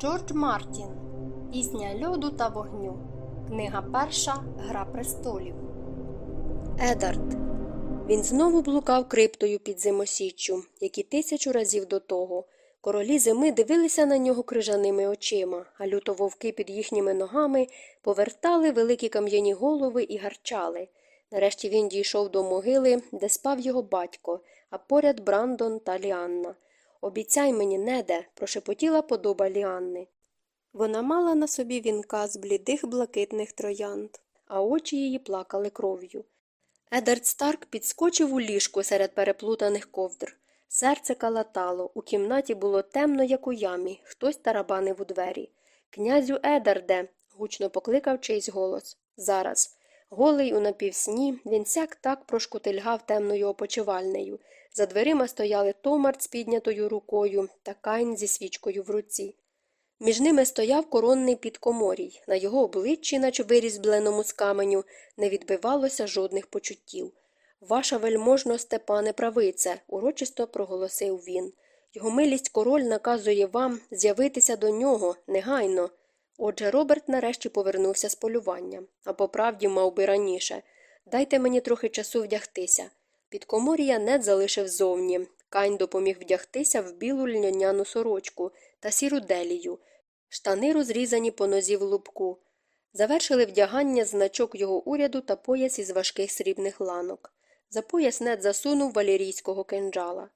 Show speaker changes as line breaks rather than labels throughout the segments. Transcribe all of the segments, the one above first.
Джордж Мартін Пісня льоду та вогню. Книга перша Гра престолів.
Едард. Він знову блукав криптою під зимосіччю, як і тисячу разів до того. Королі зими дивилися на нього крижаними очима, а люто вовки під їхніми ногами повертали великі кам'яні голови і гарчали. Нарешті він дійшов до могили, де спав його батько, а поряд Брандон та Ліанна. Обіцяй мені, неде, прошепотіла подоба Ліанни. Вона мала на собі вінка з блідих блакитних троянд, а очі її плакали кров'ю. Едард Старк підскочив у ліжку серед переплутаних ковдр. Серце калатало, у кімнаті було темно, як у ямі, хтось тарабанив у двері. Князю Едарде. гучно покликав чийсь голос. Зараз. Голий у напівсні, він сяк так прошкутильгав темною опочивальнею. За дверима стояли Томарт з піднятою рукою та Кайн зі свічкою в руці. Між ними стояв коронний підкоморій. На його обличчі, наче вирізбленому з каменю, не відбивалося жодних почуттів. Ваша вельможно, Степане правице, урочисто проголосив він. Його милість король наказує вам з'явитися до нього негайно. Отже, Роберт нарешті повернувся з полювання, а по правді мав би раніше. Дайте мені трохи часу вдягтися. Підкоморія нед залишив зовні. Кань допоміг вдягтися в білу льняняну сорочку та сіру делію. Штани розрізані по нозі в лубку. Завершили вдягання значок його уряду та пояс із важких срібних ланок. За пояс нед засунув валерійського кинджала.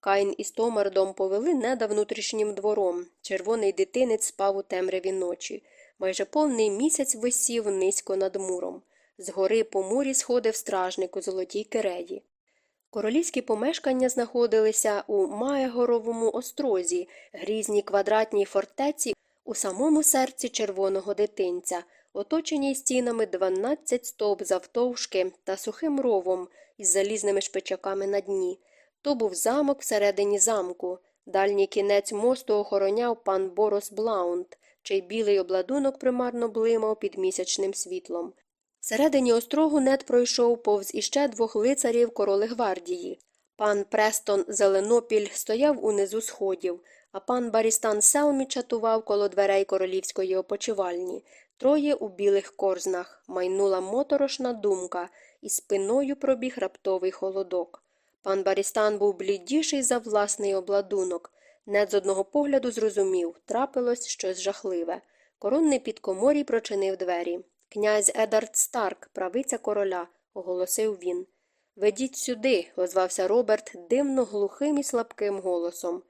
Кайн із Томардом повели неда внутрішнім двором. Червоний дитинець спав у темряві ночі. Майже повний місяць висів низько над муром. Згори по мурі сходив стражник у золотій кереї. Королівські помешкання знаходилися у Маєгоровому острозі, грізній квадратній фортеці у самому серці червоного дитинця, оточеній стінами 12 стовп завтовшки та сухим ровом із залізними шпичаками на дні. То був замок всередині замку. Дальній кінець мосту охороняв пан Борос Блаунд, чий білий обладунок примарно блимав під місячним світлом. Всередині острогу нед пройшов повз іще двох лицарів короли гвардії. Пан Престон Зеленопіль стояв унизу сходів, а пан Барістан Селмі чатував коло дверей королівської опочивальні. Троє у білих корзнах майнула моторошна думка, і спиною пробіг раптовий холодок. Пан Барістан був блідіший за власний обладунок. Нед з одного погляду зрозумів трапилось щось жахливе. Коронний підкоморій прочинив двері. Князь Едард Старк, правиця короля, оголосив він. Ведіть сюди, озвався Роберт дивно глухим і слабким голосом.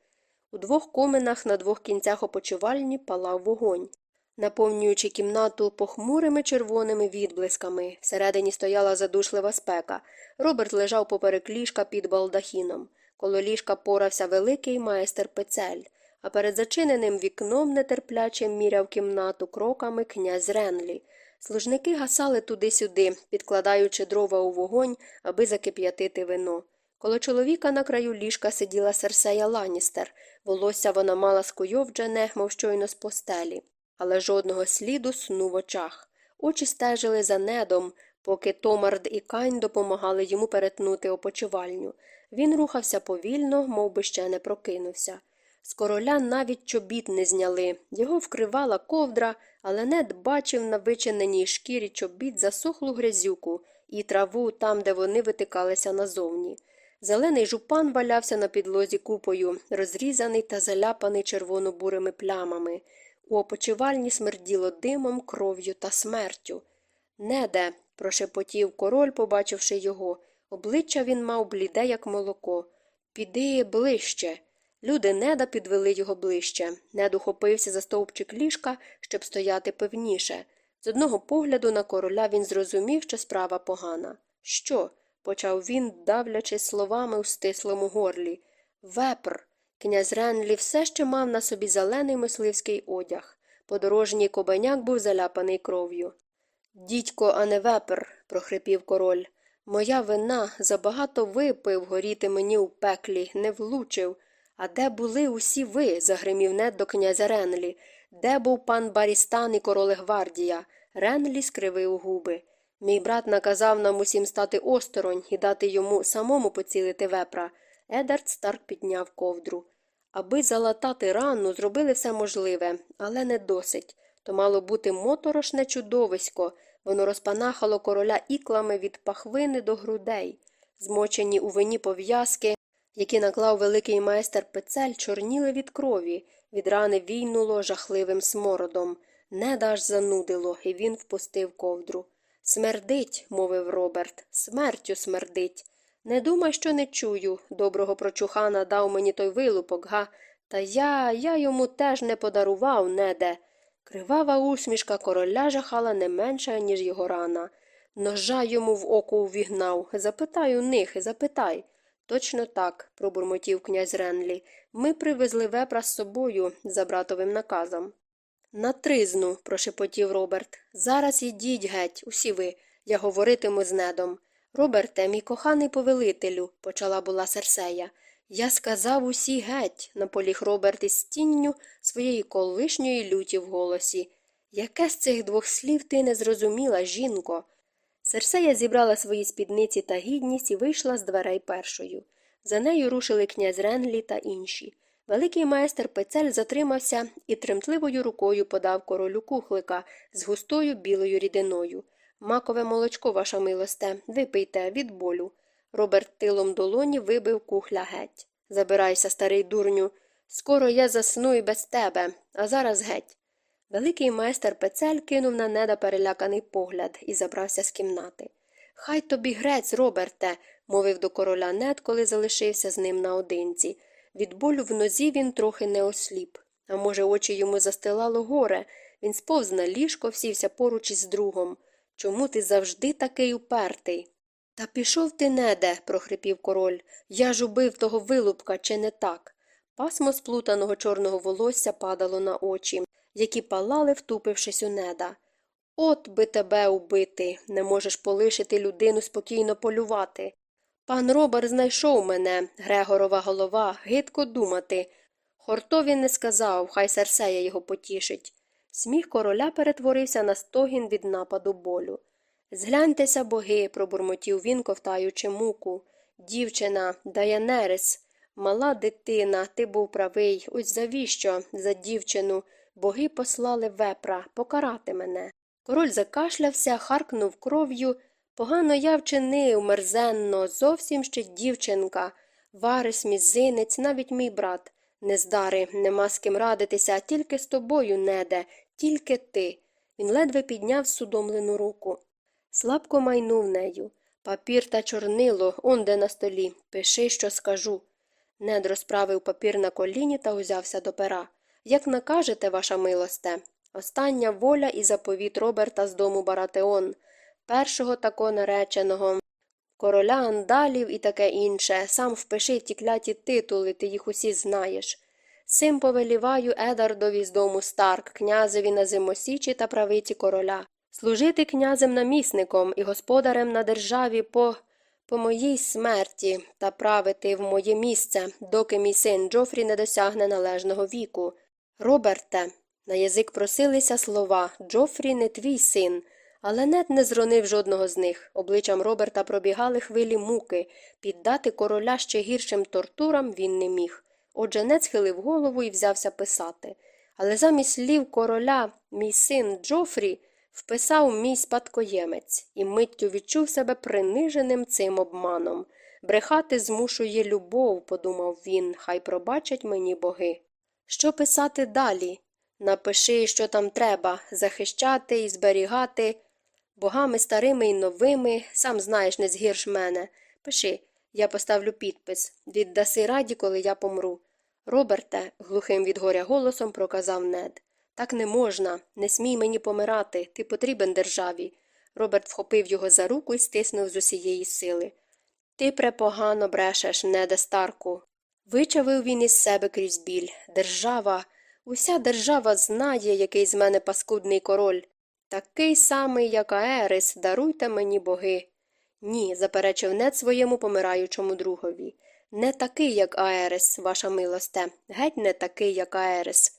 У двох коминах на двох кінцях опочивальні палав вогонь, наповнюючи кімнату похмурими червоними відблисками. Всередині стояла задушлива спека. Роберт лежав поперек ліжка під балдахіном. Коло ліжка порався великий майстер пецель, а перед зачиненим вікном нетерпляче міряв кімнату кроками князь Ренлі. Служники гасали туди-сюди, підкладаючи дрова у вогонь, аби закип'ятити вино. Коло чоловіка на краю ліжка сиділа Серсея Ланістер. Волосся вона мала скуйовджене, мов щойно з постелі, але жодного сліду сну в очах. Очі стежили за недом, поки Томард і Кайн допомагали йому перетнути опочивальню. Він рухався повільно, мов би ще не прокинувся. З короля навіть чобіт не зняли, його вкривала ковдра, але нед бачив на вичиненій шкірі чобіт засохлу грязюку і траву там, де вони витикалися назовні. Зелений жупан валявся на підлозі купою, розрізаний та заляпаний червоно-бурими плямами. У опочивальні смерділо димом, кров'ю та смертю. Неде, прошепотів король, побачивши його. Обличчя він мав бліде, як молоко. Піди ближче. Люди неда підвели його ближче. Нед ухопився за стовпчик ліжка, щоб стояти певніше. З одного погляду на короля він зрозумів, що справа погана. Що? почав він, давлячись словами у стислому горлі. Вепр. Князь Ренлі все ще мав на собі зелений мисливський одяг. Подорожній кобаняк був заляпаний кров'ю. Дідько, а не вепр, прохрипів король. Моя вина забагато випив, горіти мені у пеклі, не влучив. А де були усі ви? загримів нед до князя Ренлі. Де був пан Барістан і короле гвардія? Ренлі скривив губи. Мій брат наказав нам усім стати осторонь і дати йому самому поцілити вепра. Едард Старк підняв ковдру. Аби залатати рану, зробили все можливе, але не досить. То мало бути моторошне чудовисько, воно розпанахало короля іклами від пахвини до грудей, змочені у вині пов'язки, які наклав великий майстер пецель, чорніли від крові, від рани війнуло жахливим смородом. Неда аж занудило, і він впустив ковдру. Смердить, мовив Роберт, смертю смердить. Не думай, що не чую. Доброго прочухана дав мені той вилупок, га. Та я, я йому теж не подарував, неде. Кривава усмішка короля жахала не менше, ніж його рана. Ножа йому в око увігнав. Запитай у них, запитай. Точно так, пробурмотів князь Ренлі. Ми привезли вепра з собою за братовим наказом. На тризну, прошепотів Роберт. Зараз ідіть геть, усі ви. Я говоритиму з недом. Роберте, мій коханий повелителю, почала була Серсея. Я сказав усі геть, наполіг Роберт із тінню своєї колишньої люті в голосі. Яке з цих двох слів ти не зрозуміла, жінко? Серсея зібрала свої спідниці та гідність і вийшла з дверей першою. За нею рушили князь Ренлі та інші. Великий майстер Пецель затримався і тремтливою рукою подав королю кухлика з густою білою рідиною. Макове молочко, ваша милосте, випийте від болю. Роберт тилом долоні вибив кухля геть. Забирайся, старий дурню. Скоро я засну і без тебе, а зараз геть. Великий майстер Пецель кинув на неда переляканий погляд і забрався з кімнати. Хай тобі грець, Роберте, мовив до короля нед, коли залишився з ним наодинці. Від болю в нозі він трохи не осліп. А може, очі йому застилало горе. Він сповз на ліжко, всівся поруч із другом. Чому ти завжди такий упертий? Та пішов ти неде, прохрипів король. Я ж убив того вилупка, чи не так? Пасмо сплутаного чорного волосся падало на очі, які палали, втупившись у неда. От би тебе убити, не можеш полишити людину спокійно полювати. Пан Робер знайшов мене, Грегорова голова, гидко думати. Хортові не сказав, хай Серсея його потішить. Сміх короля перетворився на стогін від нападу болю. Згляньтеся, боги, пробурмотів він, ковтаючи муку. Дівчина, Даянерис, мала дитина, ти був правий. Ось завіщо, за дівчину. Боги послали вепра покарати мене. Король закашлявся, харкнув кров'ю. Погано я вчинив, мерзенно, зовсім ще дівчинка. Варис, мізинець, навіть мій брат. Нездари, нема з ким радитися, тільки з тобою, неде, тільки ти. Він ледве підняв судомлену руку. Слабко майнув нею. Папір та чорнило, он де на столі. Пиши, що скажу. Нед розправив папір на коліні та узявся до пера. Як накажете, ваша милосте? Остання воля і заповіт Роберта з дому Баратеон, першого тако нареченого, короля андалів і таке інше. Сам впиши ті кляті титули, ти їх усі знаєш. Сим повеліваю Едардові з дому Старк, князеві на зимосічі та правиці короля, служити князем намісником і господарем на державі по по моїй смерті та правити в моє місце, доки мій син Джофрі не досягне належного віку. Роберте, на язик просилися слова Джофрі не твій син, але нет не зронив жодного з них. Обличчям Роберта пробігали хвилі муки, піддати короля ще гіршим тортурам він не міг. Отже, нет схилив голову і взявся писати. Але замість слів короля, мій син Джофрі, вписав мій спадкоємець і миттю відчув себе приниженим цим обманом. Брехати змушує любов, подумав він, хай пробачать мені боги. Що писати далі? Напиши, що там треба, захищати і зберігати богами старими і новими, сам знаєш, не згірш мене. Пиши, я поставлю підпис віддаси раді, коли я помру. Роберте, глухим від горя голосом проказав нед. Так не можна, не смій мені помирати, ти потрібен державі. Роберт вхопив його за руку і стиснув з усієї сили. Ти препогано брешеш, неде старку. Вичавив він із себе крізь біль. Держава. Уся держава знає, який з мене паскудний король. Такий самий, як Аерис, даруйте мені боги. Ні, заперечив нед своєму помираючому другові. Не такий, як Аерис, ваша милосте, геть не такий, як Аерис.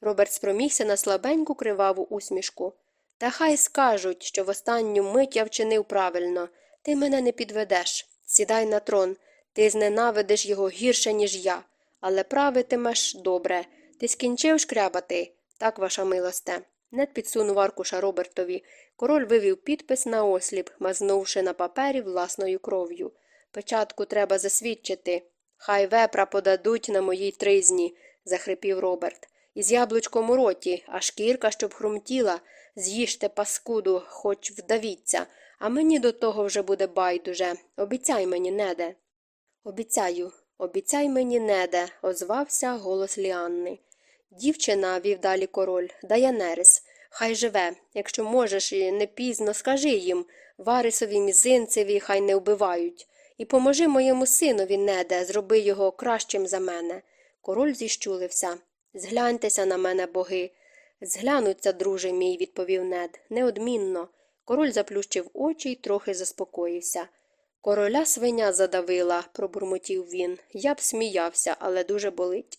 Роберт спромігся на слабеньку криваву усмішку. Та хай скажуть, що в останню мить я вчинив правильно. Ти мене не підведеш. Сідай на трон, ти зненавидиш його гірше, ніж я. але правитимеш добре. Ти скінчив шкрябати? Так, ваша милосте. Нед підсунув аркуша Робертові. Король вивів підпис на осліп, мазнувши на папері власною кров'ю. Печатку треба засвідчити. Хай вепра подадуть на моїй тризні, захрипів Роберт. Із яблучком у роті, а шкірка, щоб хрумтіла. З'їжте паскуду, хоч вдавіться, а мені до того вже буде байдуже. Обіцяй мені, неде. Обіцяю, обіцяй мені, неде, озвався голос Ліанни. Дівчина, вів далі король, Даянерис, хай живе. Якщо можеш і не пізно, скажи їм Варисові мізинцеві хай не вбивають. І поможи моєму синові, неде, зроби його кращим за мене. Король зіщулився. Згляньтеся на мене, боги. Зглянуться, друже мій, відповів нед, неодмінно. Король заплющив очі й трохи заспокоївся. Короля свиня задавила, пробурмотів він. Я б сміявся, але дуже болить.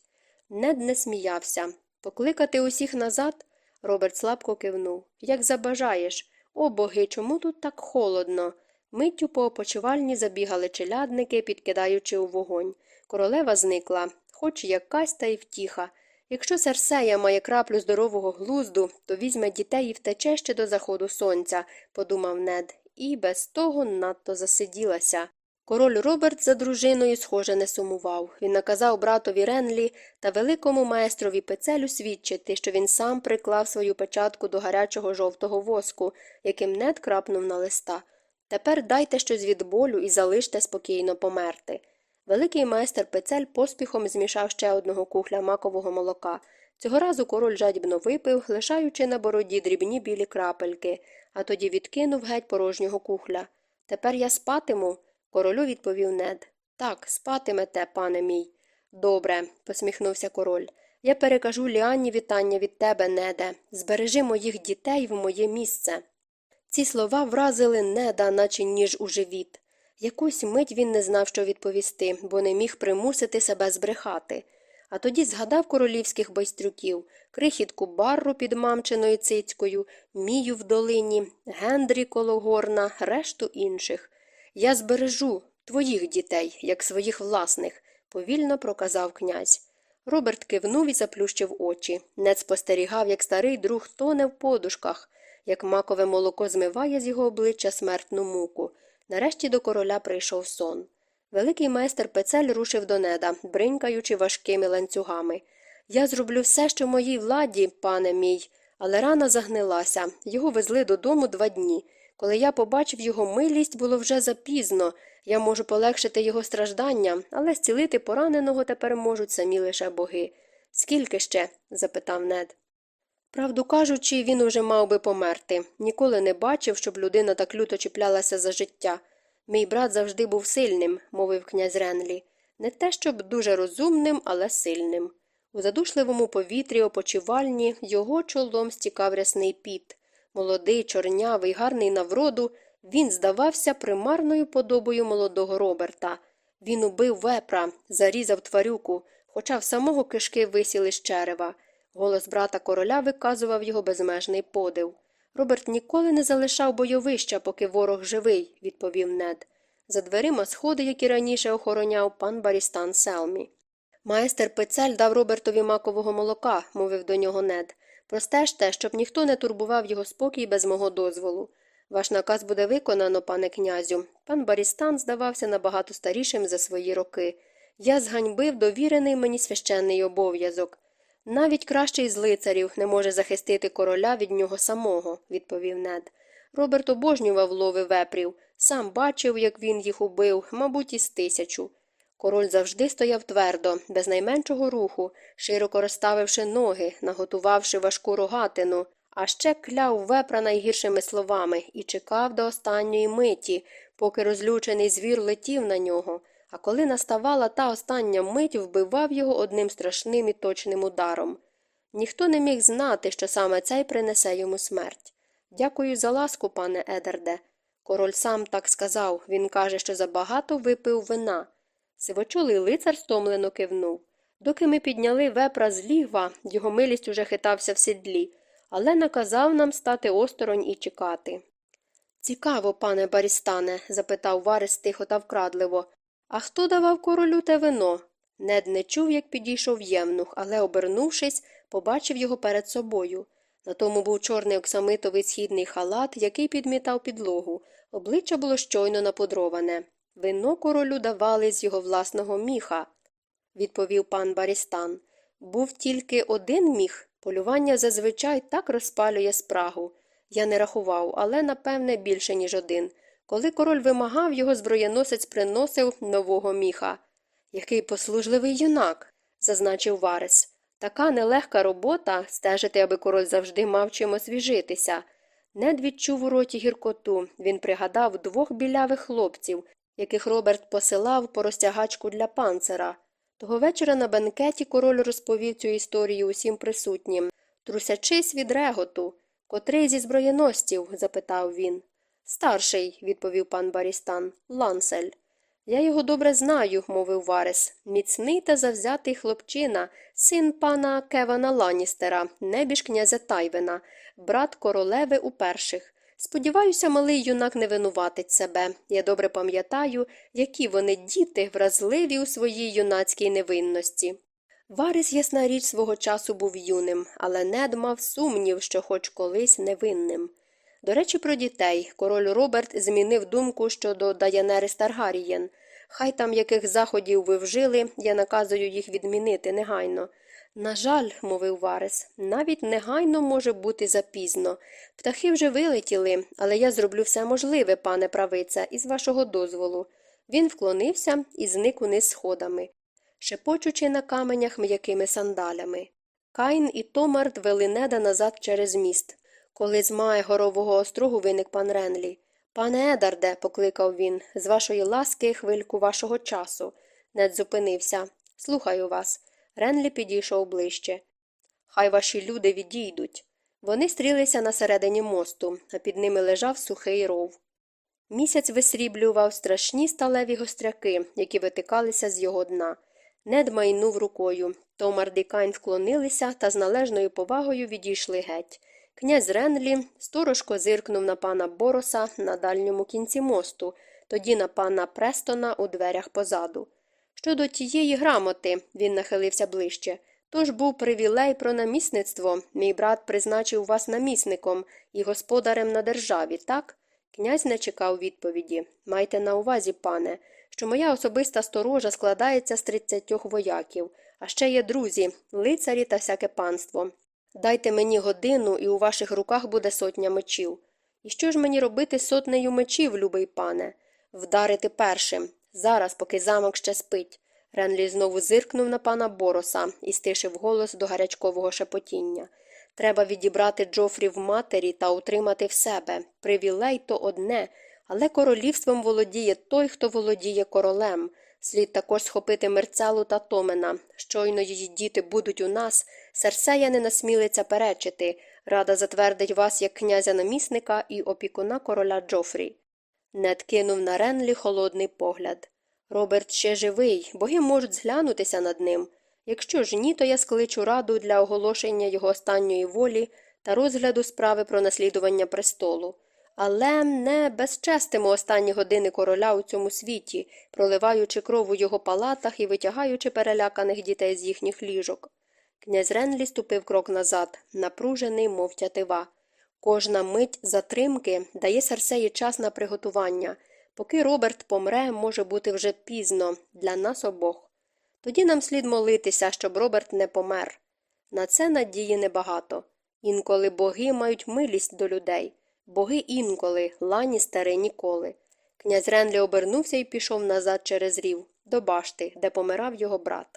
Нед не сміявся. Покликати усіх назад? Роберт слабко кивнув. Як забажаєш. О боги, чому тут так холодно? Миттю по опочивальні забігали челядники, підкидаючи у вогонь. Королева зникла, хоч якась та й втіха. Якщо Серсея має краплю здорового глузду, то візьме дітей і втече ще до заходу сонця, подумав нед, і без того надто засиділася. Король Роберт за дружиною, схоже, не сумував. Він наказав братові Ренлі та великому майстрові пецелю свідчити, що він сам приклав свою печатку до гарячого жовтого воску, яким нед крапнув на листа. Тепер дайте щось від болю і залиште спокійно померти. Великий майстер пецель поспіхом змішав ще одного кухля макового молока. Цього разу король жадібно випив, лишаючи на бороді дрібні білі крапельки, а тоді відкинув геть порожнього кухля. Тепер я спатиму, королю відповів нед. Так, спатимете, пане мій. Добре, посміхнувся король. Я перекажу Ліанні вітання від тебе, неде. Збережи моїх дітей в моє місце. Ці слова вразили неда, наче ніж у живіт. Якусь мить він не знав, що відповісти, бо не міг примусити себе збрехати. А тоді згадав королівських байстрюків, крихітку барру під мамчиною цицькою, мію в долині, Гендрі коло горна, решту інших. Я збережу твоїх дітей, як своїх власних, повільно проказав князь. Роберт кивнув і заплющив очі. Нед спостерігав, як старий друг тоне в подушках, як макове молоко змиває з його обличчя смертну муку. Нарешті до короля прийшов сон. Великий майстер пецель рушив до неда, бринькаючи важкими ланцюгами. Я зроблю все, що моїй владі, пане мій, але рана загнилася. Його везли додому два дні. Коли я побачив його милість, було вже запізно. Я можу полегшити його страждання, але зцілити пораненого тепер можуть самі лише боги. Скільки ще? запитав нед. Правду кажучи, він уже мав би померти. Ніколи не бачив, щоб людина так люто чіплялася за життя. Мій брат завжди був сильним, мовив князь Ренлі. Не те, щоб дуже розумним, але сильним. У задушливому повітрі опочивальні його чолом стікав рясний піт. Молодий, чорнявий, гарний на вроду, він здавався примарною подобою молодого Роберта. Він убив вепра, зарізав тварюку, хоча в самого кишки висіли з черева. Голос брата короля виказував його безмежний подив. Роберт ніколи не залишав бойовища, поки ворог живий, відповів нед. За дверима сходи, які раніше охороняв пан Барістан Селмі. Майстер пецель дав Робертові макового молока, мовив до нього нед. Простежте, щоб ніхто не турбував його спокій без мого дозволу. Ваш наказ буде виконано, пане князю. Пан Барістан здавався набагато старішим за свої роки. Я зганьбив довірений мені священний обов'язок. Навіть кращий з лицарів не може захистити короля від нього самого, відповів нед. Роберт обожнював лови вепрів, сам бачив, як він їх убив, мабуть, із тисячу. Король завжди стояв твердо, без найменшого руху, широко розставивши ноги, наготувавши важку рогатину, а ще кляв вепра найгіршими словами і чекав до останньої миті, поки розлючений звір летів на нього а коли наставала та остання мить, вбивав його одним страшним і точним ударом. Ніхто не міг знати, що саме цей принесе йому смерть. Дякую за ласку, пане Едерде. Король сам так сказав він каже, що забагато випив вина. Сивочолий лицар стомлено кивнув. Доки ми підняли вепра з лігва, його милість уже хитався в сідлі, але наказав нам стати осторонь і чекати. Цікаво, пане Барістане, запитав Варис тихо та вкрадливо. А хто давав королю те вино? Нед не чув, як підійшов євнух, але, обернувшись, побачив його перед собою. На тому був чорний оксамитовий східний халат, який підмітав підлогу. Обличчя було щойно напудроване. Вино королю давали з його власного міха, відповів пан Барістан. Був тільки один міх. Полювання зазвичай так розпалює спрагу. Я не рахував, але, напевне, більше, ніж один. Коли король вимагав, його зброєносець приносив нового міха. Який послужливий юнак, зазначив Варес. Така нелегка робота стежити, аби король завжди мав чим освіжитися. Нед відчув у роті гіркоту. Він пригадав двох білявих хлопців, яких Роберт посилав по розтягачку для панцера. Того вечора на бенкеті король розповів цю історію усім присутнім, трусячись від реготу. Котрий зі зброєностів? запитав він. Старший, відповів пан Барістан, Лансель. Я його добре знаю, мовив Варес. Міцний та завзятий хлопчина, син пана Кевана Ланністера, небіж князя Тайвена, брат королеви у перших. Сподіваюся, малий юнак не винуватить себе. Я добре пам'ятаю, які вони діти вразливі у своїй юнацькій невинності. Варис, ясна річ, свого часу був юним, але нед мав сумнів, що хоч колись невинним. До речі, про дітей король Роберт змінив думку щодо Даянери Старгарієн. Хай там яких заходів ви вжили, я наказую їх відмінити негайно. На жаль, мовив Варес, навіть негайно може бути запізно. Птахи вже вилетіли, але я зроблю все можливе, пане правице, із вашого дозволу. Він вклонився і зник униз сходами, шепочучи на каменях м'якими сандалями. Кайн і Томард вели неда назад через міст. Коли з має горового острогу виник пан Ренлі. Пане Едарде, покликав він, з вашої ласки хвильку вашого часу. Нед зупинився. Слухаю вас. Ренлі підійшов ближче. Хай ваші люди відійдуть. Вони стрілися на середині мосту, а під ними лежав сухий ров. Місяць висріблював страшні сталеві гостряки, які витикалися з його дна. Нед майнув рукою. Томар і Кайн вклонилися та з належною повагою відійшли геть. Князь Ренлі сторожко зиркнув на пана Бороса на дальньому кінці мосту, тоді на пана Престона у дверях позаду. Щодо тієї грамоти, він нахилився ближче. Тож був привілей про намісництво. Мій брат призначив вас намісником і господарем на державі, так? Князь не чекав відповіді. Майте на увазі, пане, що моя особиста сторожа складається з тридцятьох вояків, а ще є друзі, лицарі та всяке панство. Дайте мені годину, і у ваших руках буде сотня мечів. І що ж мені робити сотнею мечів, любий пане? Вдарити першим, зараз, поки замок ще спить. Ренлі знову зиркнув на пана Бороса і стишив голос до гарячкового шепотіння. Треба відібрати Джофрі в матері та утримати в себе. Привілей то одне, але королівством володіє той, хто володіє королем. Слід також схопити мерцалу та Томена. Щойно її діти будуть у нас, Серсея не насмілиться перечити. Рада затвердить вас як князя намісника і опікуна короля Джофрі. Нед кинув на Ренлі холодний погляд. Роберт ще живий, боги можуть зглянутися над ним. Якщо ж ні, то я скличу раду для оголошення його останньої волі та розгляду справи про наслідування престолу. Але не безчестимо останні години короля у цьому світі, проливаючи кров у його палатах і витягаючи переляканих дітей з їхніх ліжок. Князь Ренлі ступив крок назад, напружений, мов тятива. Кожна мить затримки дає Серсеї час на приготування. Поки Роберт помре, може бути вже пізно для нас обох. Тоді нам слід молитися, щоб Роберт не помер. На це надії небагато. Інколи боги мають милість до людей. Боги інколи, лані старе ніколи. Князь Ренлі обернувся і пішов назад через рів, до башти, де помирав його брат.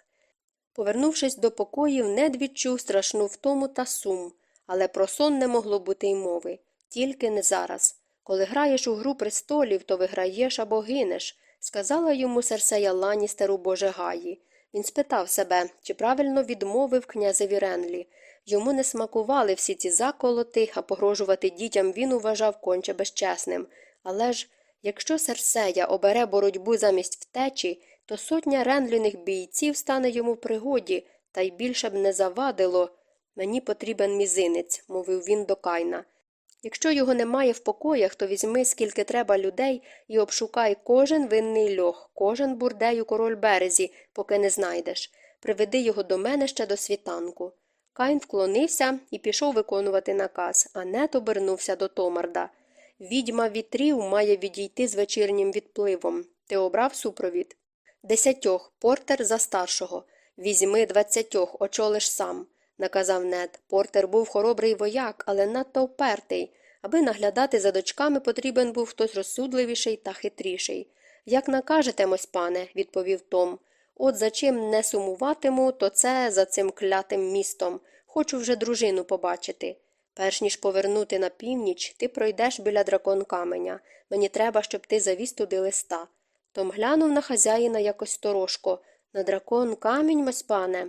Повернувшись до покоїв, нед відчув страшну втому та сум, але про сон не могло бути й мови, тільки не зараз. Коли граєш у гру престолів, то виграєш або гинеш, сказала йому Серсея Ланістеру Боже Гаї. Він спитав себе, чи правильно відмовив князеві Ренлі. Йому не смакували всі ці заколоти, а погрожувати дітям він уважав конче безчесним. Але ж, якщо Серсея обере боротьбу замість втечі, то сотня ренліних бійців стане йому в пригоді, та й більше б не завадило. Мені потрібен мізинець, мовив він до Кайна. Якщо його немає в покоях, то візьми, скільки треба людей, і обшукай кожен винний льох, кожен бурдей у король березі, поки не знайдеш. Приведи його до мене ще до світанку. Каїн вклонився і пішов виконувати наказ, а нет обернувся до Томарда. Відьма вітрів має відійти з вечірнім відпливом. Ти обрав супровід? Десятьох, портер за старшого. Візьми двадцятьох, очолиш сам, наказав нед. Портер був хоробрий вояк, але надто впертий. Аби наглядати за дочками, потрібен був хтось розсудливіший та хитріший. Як накажете, мось пане, відповів Том. От за чим не сумуватиму, то це за цим клятим містом. Хочу вже дружину побачити. Перш ніж повернути на північ, ти пройдеш біля дракон каменя. Мені треба, щоб ти завіз туди листа. Том глянув на хазяїна якось сторожко. На дракон камінь, мось пане.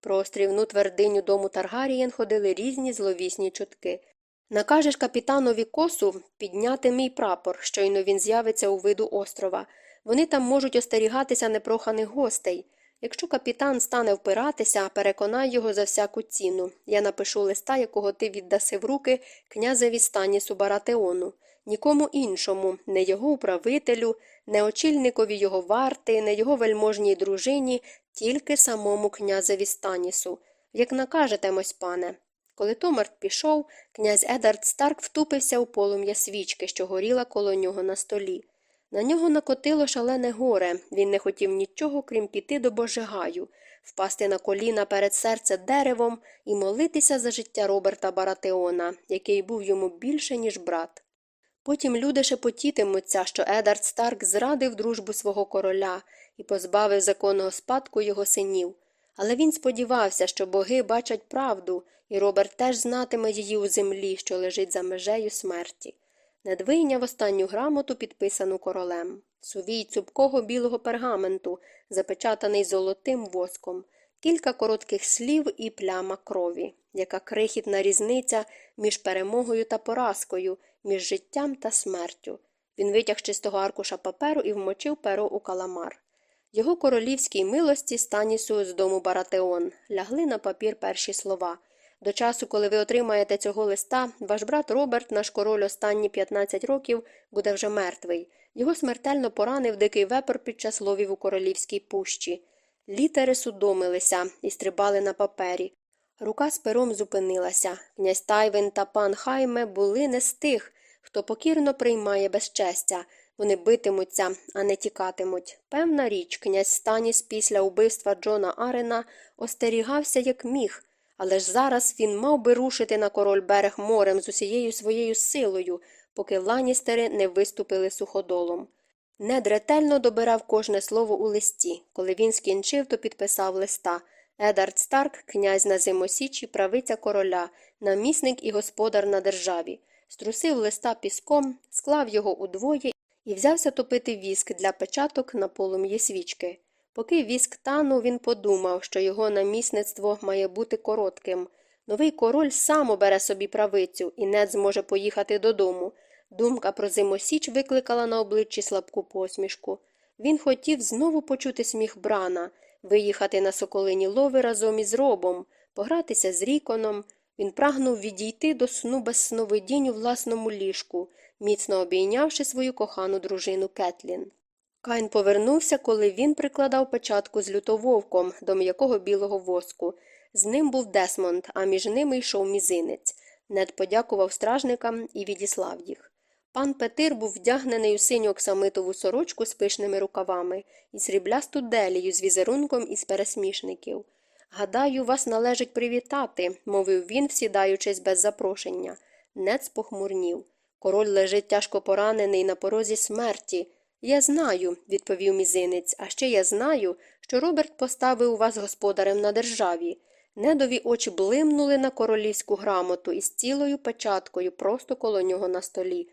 Про острівну твердиню дому Таргарієн ходили різні зловісні чутки. Накажеш капітанові косу підняти мій прапор, щойно він з'явиться у виду острова. Вони там можуть остерігатися непроханих гостей. Якщо капітан стане впиратися, переконай його за всяку ціну. Я напишу листа, якого ти віддаси в руки князеві Станісу Баратеону, нікому іншому, не його управителю, не очільникові його варти, не його вельможній дружині, тільки самому князеві Станісу. Як накажете, мосьпане. Коли Томарт пішов, князь Едард Старк втупився у полум'я свічки, що горіла коло нього на столі. На нього накотило шалене горе, він не хотів нічого, крім піти до Божигаю, впасти на коліна перед серце деревом і молитися за життя Роберта Баратеона, який був йому більше, ніж брат. Потім люди шепотітимуться, що Едард Старк зрадив дружбу свого короля і позбавив законного спадку його синів. Але він сподівався, що боги бачать правду, і Роберт теж знатиме її у землі, що лежить за межею смерті. Нед вийняв останню грамоту, підписану королем, сувій цупкого білого пергаменту, запечатаний золотим воском, кілька коротких слів і пляма крові, яка крихітна різниця між перемогою та поразкою, між життям та смертю. Він витяг чистого аркуша паперу і вмочив перо у каламар. Його королівській милості станісу з дому Баратеон лягли на папір перші слова. До часу, коли ви отримаєте цього листа, ваш брат Роберт, наш король останні 15 років, буде вже мертвий. Його смертельно поранив дикий вепер під час ловів у королівській пущі. Літери судомилися і стрибали на папері. Рука з пером зупинилася. Князь Тайвин та пан Хайме були не з тих, хто покірно приймає безчестя. Вони битимуться, а не тікатимуть. Певна річ, князь Станіс після убивства Джона Арена остерігався, як міг. Але ж зараз він мав би рушити на король берег морем з усією своєю силою, поки ланістери не виступили суходолом. Нед ретельно добирав кожне слово у листі. Коли він скінчив, то підписав листа Едард Старк, князь на зимосічі, правиця короля, намісник і господар на державі, струсив листа піском, склав його удвоє і взявся топити віск для печаток на полум'ї свічки. Поки віск танув, він подумав, що його намісництво має бути коротким. Новий король сам обере собі правицю, і нед зможе поїхати додому. Думка про зимосіч викликала на обличчі слабку посмішку. Він хотів знову почути сміх брана, виїхати на соколині лови разом із робом, погратися з ріконом. Він прагнув відійти до сну без сновидінь у власному ліжку, міцно обійнявши свою кохану дружину Кетлін. Кайн повернувся, коли він прикладав печатку з лютововком до м'якого білого воску. З ним був Десмонд, а між ними йшов мізинець. Нед подякував стражникам і відіслав їх. Пан Петир був вдягнений у синю оксамитову сорочку з пишними рукавами і сріблясту делію з візерунком із пересмішників. Гадаю, вас належить привітати, мовив він, всідаючись без запрошення. Нед спохмурнів. Король лежить тяжко поранений на порозі смерті. Я знаю, відповів мізинець, а ще я знаю, що Роберт поставив вас господарем на державі. Недові очі блимнули на королівську грамоту із цілою печаткою просто коло нього на столі.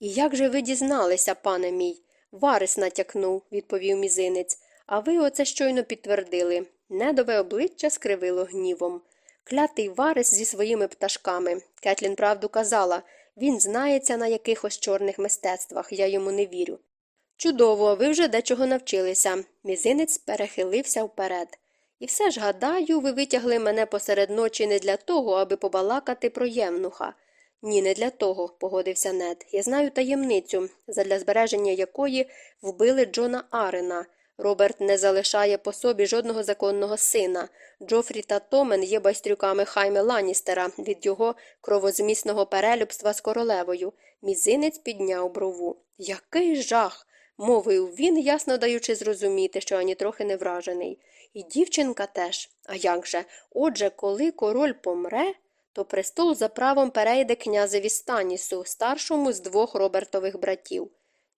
І як же ви дізналися, пане мій? Варис натякнув, відповів мізинець, а ви оце щойно підтвердили. Недове обличчя скривило гнівом. Клятий Варис зі своїми пташками. Кетлін правду казала він знається на якихось чорних мистецтвах, я йому не вірю. Чудово, ви вже дечого навчилися. Мізинець перехилився вперед. І все ж, гадаю, ви витягли мене посеред ночі не для того, аби побалакати про євнуха. Ні, не для того, погодився Нед. Я знаю таємницю, задля збереження якої вбили Джона Арена. Роберт не залишає по собі жодного законного сина. Джофрі та Томен є байстрюками Хайме Ланністера від його кровозмісного перелюбства з королевою. Мізинець підняв брову. Який жах! Мовив він, ясно даючи зрозуміти, що ані трохи не вражений. І дівчинка теж. А як же? Отже, коли король помре, то престол за правом перейде князеві Станісу, старшому з двох Робертових братів.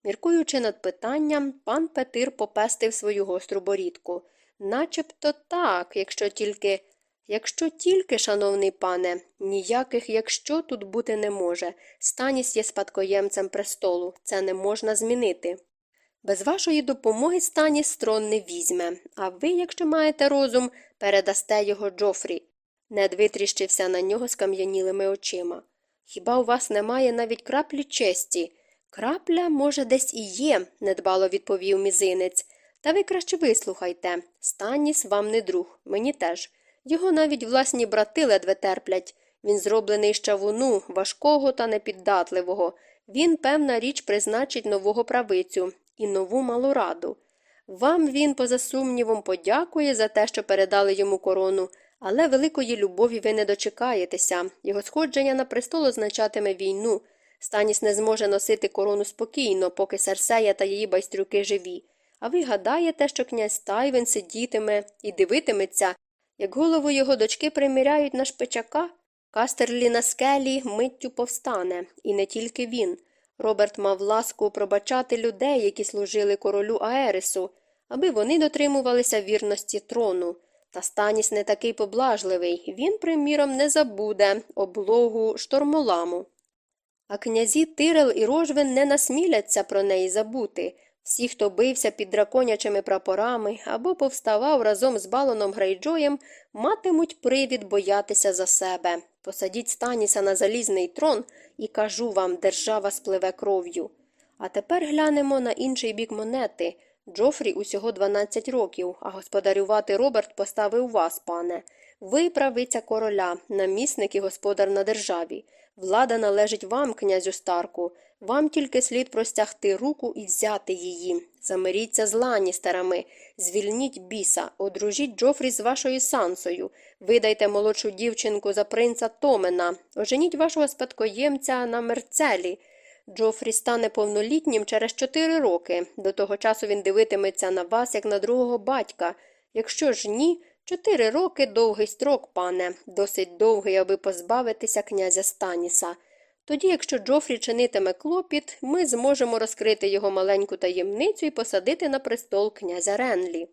Міркуючи над питанням, пан Петир попестив свою гостру борідку. Начебто так, якщо тільки. Якщо тільки, шановний пане, ніяких якщо тут бути не може. Станіс є спадкоємцем престолу, це не можна змінити. Без вашої допомоги Станіс трон не візьме, а ви, якщо маєте розум, передасте його Джофрі. Нед витріщився на нього скам'янілими очима. Хіба у вас немає навіть краплі честі? Крапля, може, десь і є, недбало відповів мізинець. Та ви краще вислухайте. Станіс вам не друг, мені теж. Його навіть власні брати ледве терплять. Він зроблений з чавуну, важкого та непіддатливого. Він, певна річ, призначить нового правицю і нову малу раду. Вам він, поза сумнівом, подякує за те, що передали йому корону, але великої любові ви не дочекаєтеся. Його сходження на престол означатиме війну. Станіс не зможе носити корону спокійно, поки Серсея та її байстрюки живі. А ви гадаєте, що князь Тайвен сидітиме і дивитиметься, як голову його дочки приміряють на шпичака? Кастерлі на скелі миттю повстане, і не тільки він. Роберт мав ласку пробачати людей, які служили королю Аересу, аби вони дотримувалися вірності трону. Та Станіс не такий поблажливий, він, приміром, не забуде облогу штормоламу. А князі Тирел і Рожвин не насміляться про неї забути. Всі, хто бився під драконячими прапорами або повставав разом з балоном Грейджоєм, матимуть привід боятися за себе. Посадіть Станіса на залізний трон і кажу вам, держава спливе кров'ю. А тепер глянемо на інший бік монети. Джофрі усього 12 років, а господарювати Роберт поставив вас, пане. Ви правиця короля, намісник і господар на державі. Влада належить вам, князю Старку. Вам тільки слід простягти руку і взяти її. Замиріться з ланістерами, звільніть біса, одружіть Джофрі з вашою сансою, видайте молодшу дівчинку за принца Томена, оженіть вашого спадкоємця на мерцелі. Джофрі стане повнолітнім через чотири роки. До того часу він дивитиметься на вас, як на другого батька. Якщо ж ні, чотири роки довгий строк, пане, досить довгий, аби позбавитися князя Станіса. Тоді, якщо Джофрі чинитиме клопіт, ми зможемо розкрити його маленьку таємницю і посадити на престол князя Ренлі.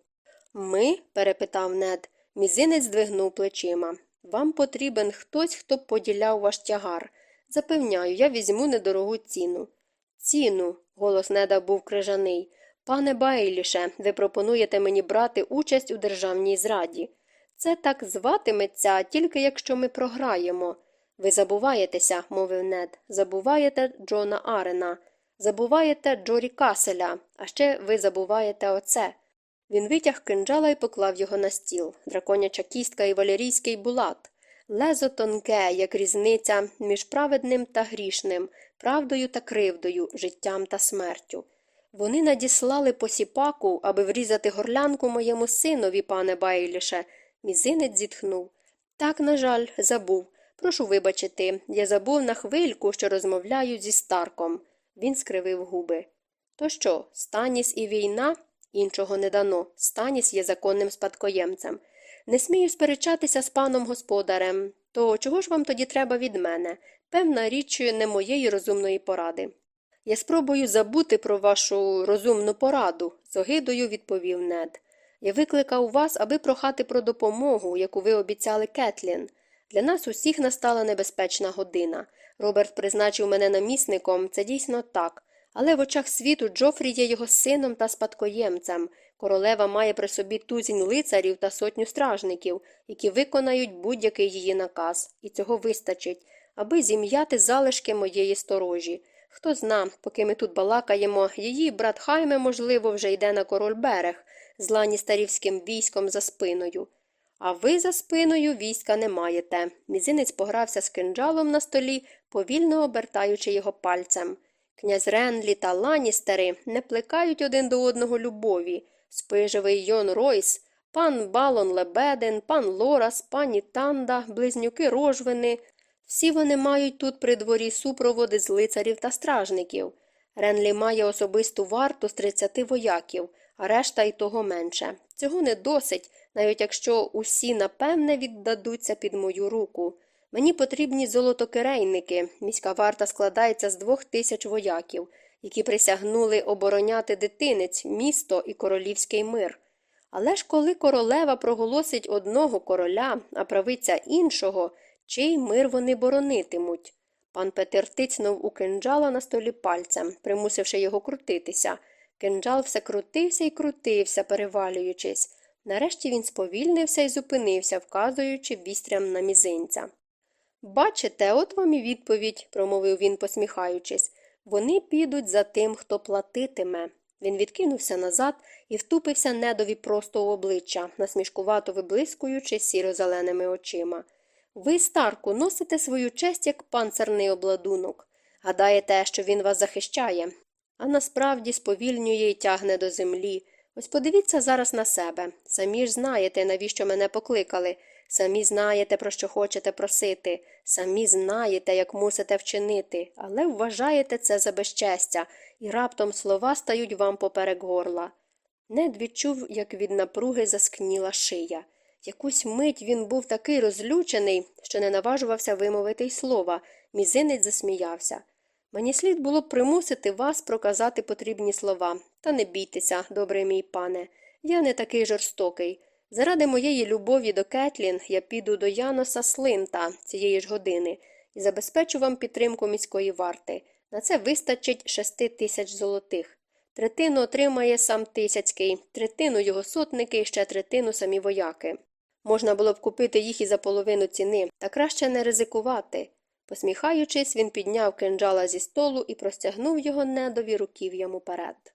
Ми? перепитав нед. Мізинець здвигнув плечима. Вам потрібен хтось, хто поділяв ваш тягар. Запевняю, я візьму недорогу ціну. Ціну, голос неда був крижаний. Пане Байліше, ви пропонуєте мені брати участь у державній зраді. Це так зватиметься, тільки якщо ми програємо. Ви забуваєтеся, мовив нед, забуваєте Джона Арена, забуваєте Джорі Каселя, а ще ви забуваєте оце. Він витяг кинджала і поклав його на стіл, драконяча кістка і валерійський булат. Лезо тонке, як різниця між праведним та грішним, правдою та кривдою, життям та смертю. Вони надіслали посіпаку, аби врізати горлянку моєму синові, пане Байліше. Мізинець зітхнув. Так, на жаль, забув. Прошу вибачити, я забув на хвильку, що розмовляю зі Старком. Він скривив губи. То що, Станіс і війна? Іншого не дано. Станіс є законним спадкоємцем. Не смію сперечатися з паном господарем. То чого ж вам тоді треба від мене? Певна річ не моєї розумної поради. Я спробую забути про вашу розумну пораду, з огидою відповів нед. Я викликав вас, аби прохати про допомогу, яку ви обіцяли Кетлін. Для нас усіх настала небезпечна година. Роберт призначив мене намісником, це дійсно так. Але в очах світу Джофрі є його сином та спадкоємцем. Королева має при собі тузінь лицарів та сотню стражників, які виконають будь-який її наказ, і цього вистачить, аби зім'яти залишки моєї сторожі. Хто зна, поки ми тут балакаємо, її брат Хайме, можливо, вже йде на король берег, з ланістарівським військом за спиною. А ви за спиною війська не маєте. Мізинець погрався з кинджалом на столі, повільно обертаючи його пальцем. Князь Ренлі та Ланістери не плекають один до одного любові. Спижевий Йон Ройс, пан Балон Лебеден, пан Лорас, пані Танда, близнюки Рожвини. Всі вони мають тут при дворі супроводи з лицарів та стражників. Ренлі має особисту варту з 30 вояків, а решта й того менше. Цього не досить, навіть якщо усі напевне віддадуться під мою руку. Мені потрібні золотокирейники. Міська варта складається з двох тисяч вояків, які присягнули обороняти дитинець, місто і королівський мир. Але ж коли королева проголосить одного короля, а правиця іншого, чий мир вони боронитимуть? Пан Петер тицнув у кинджала на столі пальцем, примусивши його крутитися. Кинджал все крутився і крутився, перевалюючись. Нарешті він сповільнився і зупинився, вказуючи вістрям на мізинця. Бачите, от вам і відповідь, промовив він, посміхаючись. Вони підуть за тим, хто платитиме. Він відкинувся назад і втупився недові просто в обличчя, насмішкувато виблискуючи сіро-зеленими очима. Ви, Старку, носите свою честь як панцерний обладунок. Гадаєте, що він вас захищає, а насправді сповільнює і тягне до землі. Ось подивіться зараз на себе. Самі ж знаєте, навіщо мене покликали. Самі знаєте, про що хочете просити, самі знаєте, як мусите вчинити, але вважаєте це за безчестя, і раптом слова стають вам поперек горла. Нед відчув, як від напруги заскніла шия. Якусь мить він був такий розлючений, що не наважувався вимовити й слова. Мізинець засміявся. Мені слід було б примусити вас проказати потрібні слова. Та не бійтеся, добрий мій пане. Я не такий жорстокий. Заради моєї любові до Кетлін я піду до Яноса Слинта цієї ж години і забезпечу вам підтримку міської варти. На це вистачить шести тисяч золотих. Третину отримає сам Тисяцький, третину його сотники і ще третину самі вояки. Можна було б купити їх і за половину ціни, та краще не ризикувати. Посміхаючись, він підняв кинджала зі столу і простягнув його недові руків'ям уперед.